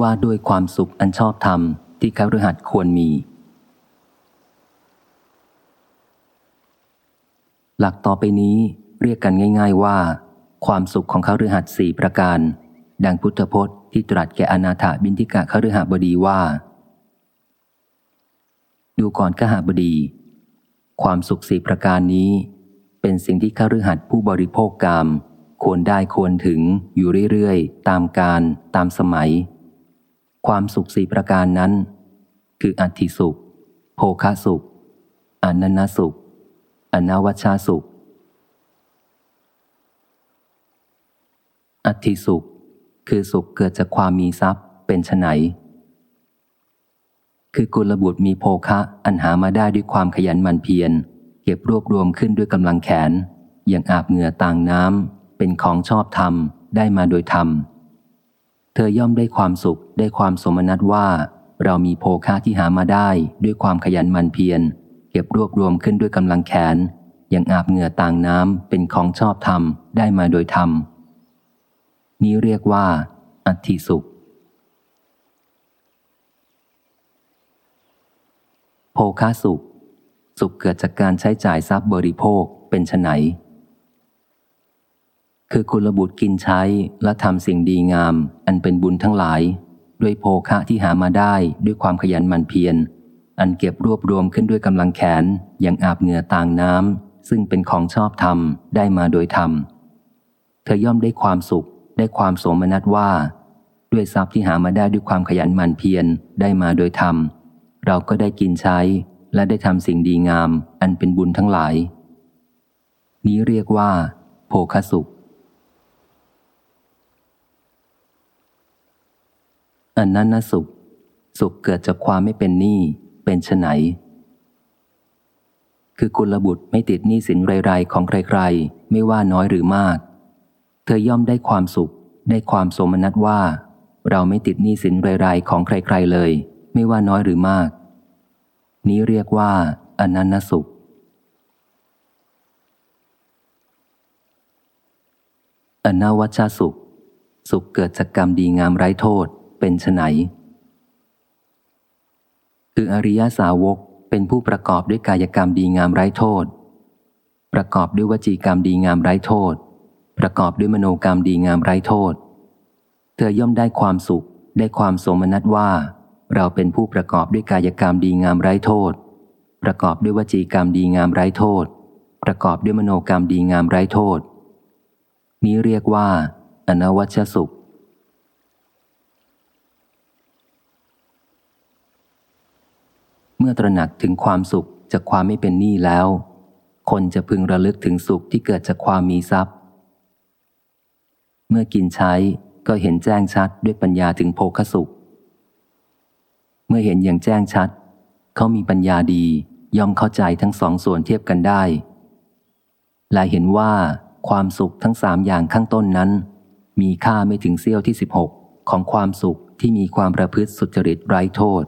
ว่าด้วยความสุขอันชอบธรรมที่คฤหัสถ์ควรมี หลักต่อไปนี้เรียกกันง่าย ๆว่า ความสุขของคฤหัสถ์สี่ประการ ดังพุทธพจน์ที่ตรัสแก่อนาถาบินทิกะคฤหบดีว่า ดูก่อนขหบดี ความสุขสี่ประการนี้ เป็นสิ่งที่คฤหัสถ์ผู้บริโภคกรรมควรได้ควรถึงอยู่เรื่อยๆ ตามการตามสมัย ความสุขสี่ประการนั้น คืออัติสุข โภคาสุข อนันนสุข อนาวัชชาสุข อัติสุข คือสุขเกิดจากความมีทรัพย์เป็นไนคือกุลบุตรมีโภคะอันหามาได้ด้วยความขยันหมั่นเพียร เก็บรวบรวมขึ้นด้วยกำลังแขน อย่างอาบเหงื่อต่างน้ำเป็นของชอบธรรมได้มาโดยธรรม ธอย่อมได้ความสุขได้ความสมนัตว่า เรามีโภคะที่หามาได้ด้วยความขยันหมั่นเพียรเก็บรวบรวมขึ้นด้วยกำลังแขนย่างอาบเหงื่อต่างน้ำเป็นของชอบธรรมได้มาโดยธรรม นี้เรียกว่า อัติสุข โภคาสุข สุขเกิดจากการใช้จ่ายทรัพย์บริโภคเป็นไน คือคุณบุตรกินใช้และทำสิ่งดีงาม อันเป็นบุญทั้งหลาย ด้วยโภคะที่หามาได้ด้วยความขยันหมั่นเพียร อันเก็บรวบรวมขึ้นด้วยกำลังแขนอย่างอาบเหงื่อต่างน้ำซึ่งเป็นของชอบธรรมได้มาโดยธรรม เธอย่อมได้ความสุข ได้ความสมนัตว่า ด้วยทรัพย์ที่หามาได้ด้วยความขยันหมั่นเพียรได้มาโดยธรรม เราก็ได้กินใช้ และได้ทำสิ่งดีงาม อันเป็นบุญทั้งหลาย นี้เรียกว่า โภคสุข อันนั้นนสุข สุขเกิดจากความไม่เป็นหนี้เป็นไนคือกุลบุตรไม่ติดหนี้สินไรๆของใครๆ ไม่ว่าน้อยหรือมาก เธอย่อมได้ความสุข ได้ความสมนัตว่า เราไม่ติดหนี้สินไรๆของใครๆเลย ไม่ว่าน้อยหรือมาก นี้เรียกว่าอนันนสุข อนวัชสุข สุขเกิดจากกรรมดีงามไร้โทษ เป็นไนคืออริยสาวกเป็นผู้ประกอบด้วยกายกรรมดีงามไร้โทษ ประกอบด้วยวจีกรรมดีงามไร้โทษ ประกอบด้วยมโนกรรมดีงามไร้โทษ เธอย่อมได้ความสุข ได้ความสมนัตว่า เราเป็นผู้ประกอบด้วยกายกรรมดีงามไร้โทษ ประกอบด้วยวจีกรรมดีงามไร้โทษ ประกอบด้วยมโนกรรมดีงามไร้โทษ นี้เรียกว่า อนวัชสุขเมื่อตระหนักถึงความสุขจากความไม่เป็นหนี้แล้ว คนจะพึงระลึกถึงสุขที่เกิดจากความมีทรัพย์ เมื่อกินใช้ก็เห็นแจ้งชัดด้วยปัญญาถึงโภคสุข เมื่อเห็นอย่างแจ้งชัด เขามีปัญญาดีย่อมเข้าใจทั้งสองส่วนเทียบกันได้ และเห็นว่าความสุขทั้งสามอย่างข้างต้นนั้น มีค่าไม่ถึงเสี้ยวที่ 16 ของความสุขที่มีความประพฤติสุจริตไร้โทษ